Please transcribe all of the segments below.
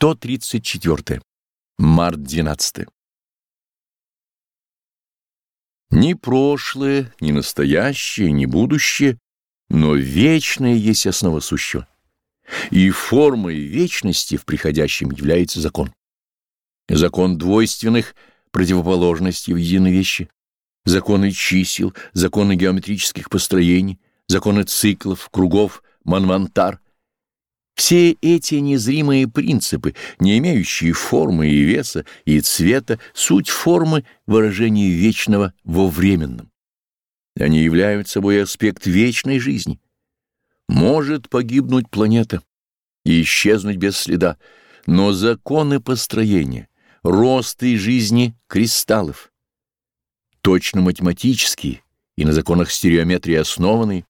134. Март 12. Ни прошлое, ни настоящее, ни будущее, но вечное есть основа сущего. И формой вечности в приходящем является закон. Закон двойственных противоположностей в единой вещи, законы чисел, законы геометрических построений, законы циклов, кругов, манвантар — все эти незримые принципы, не имеющие формы и веса, и цвета, суть формы выражения вечного во временном. Они являются собой аспект вечной жизни. Может погибнуть планета и исчезнуть без следа, но законы построения, роста и жизни кристаллов, точно математические и на законах стереометрии основанные,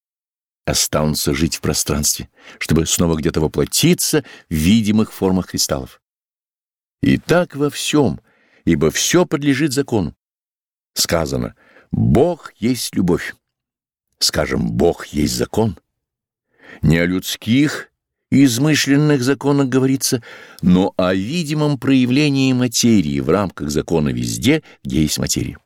останутся жить в пространстве, чтобы снова где-то воплотиться в видимых формах кристаллов. И так во всем, ибо все подлежит закону. Сказано «Бог есть любовь». Скажем, Бог есть закон. Не о людских измышленных законах говорится, но о видимом проявлении материи в рамках закона везде, где есть материя.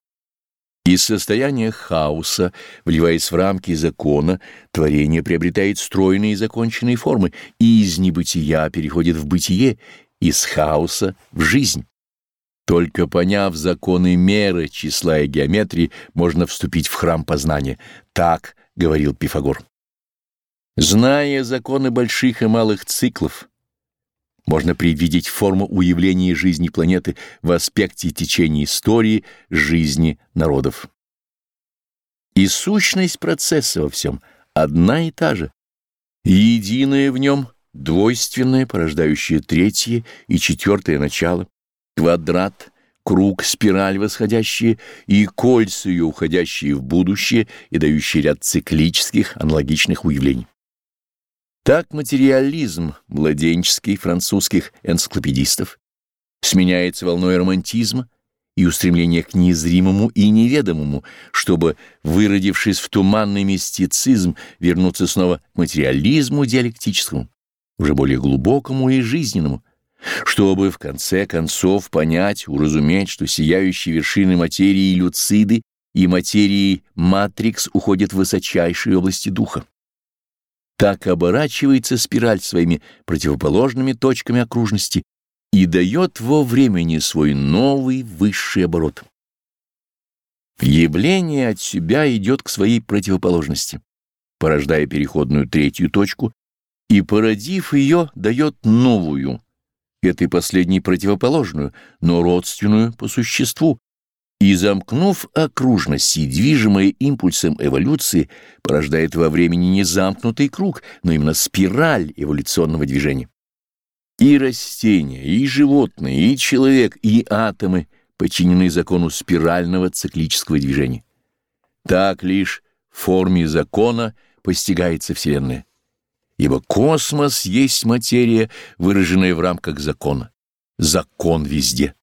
Из состояния хаоса, вливаясь в рамки закона, творение приобретает стройные и законченные формы, и из небытия переходит в бытие, из хаоса в жизнь. Только поняв законы меры, числа и геометрии, можно вступить в храм познания. Так говорил Пифагор. Зная законы больших и малых циклов, можно предвидеть форму уявления жизни планеты в аспекте течения истории жизни народов. И сущность процесса во всем одна и та же, единое в нем, двойственное, порождающее третье и четвертое начало, квадрат, круг, спираль восходящие и кольца ее уходящие в будущее и дающие ряд циклических аналогичных уявлений. Так материализм младенческий французских энциклопедистов сменяется волной романтизма и устремления к незримому и неведомому, чтобы, выродившись в туманный мистицизм, вернуться снова к материализму диалектическому, уже более глубокому и жизненному, чтобы в конце концов понять, уразуметь, что сияющие вершины материи люциды и материи матрикс уходят в высочайшие области духа. Так оборачивается спираль своими противоположными точками окружности и дает во времени свой новый высший оборот. Явление от себя идет к своей противоположности, порождая переходную третью точку, и, породив ее, дает новую, этой последней противоположную, но родственную по существу, и, замкнув окружности, движимая импульсом эволюции, порождает во времени не замкнутый круг, но именно спираль эволюционного движения. И растения, и животные, и человек, и атомы подчинены закону спирального циклического движения. Так лишь в форме закона постигается Вселенная. Ибо космос есть материя, выраженная в рамках закона. Закон везде.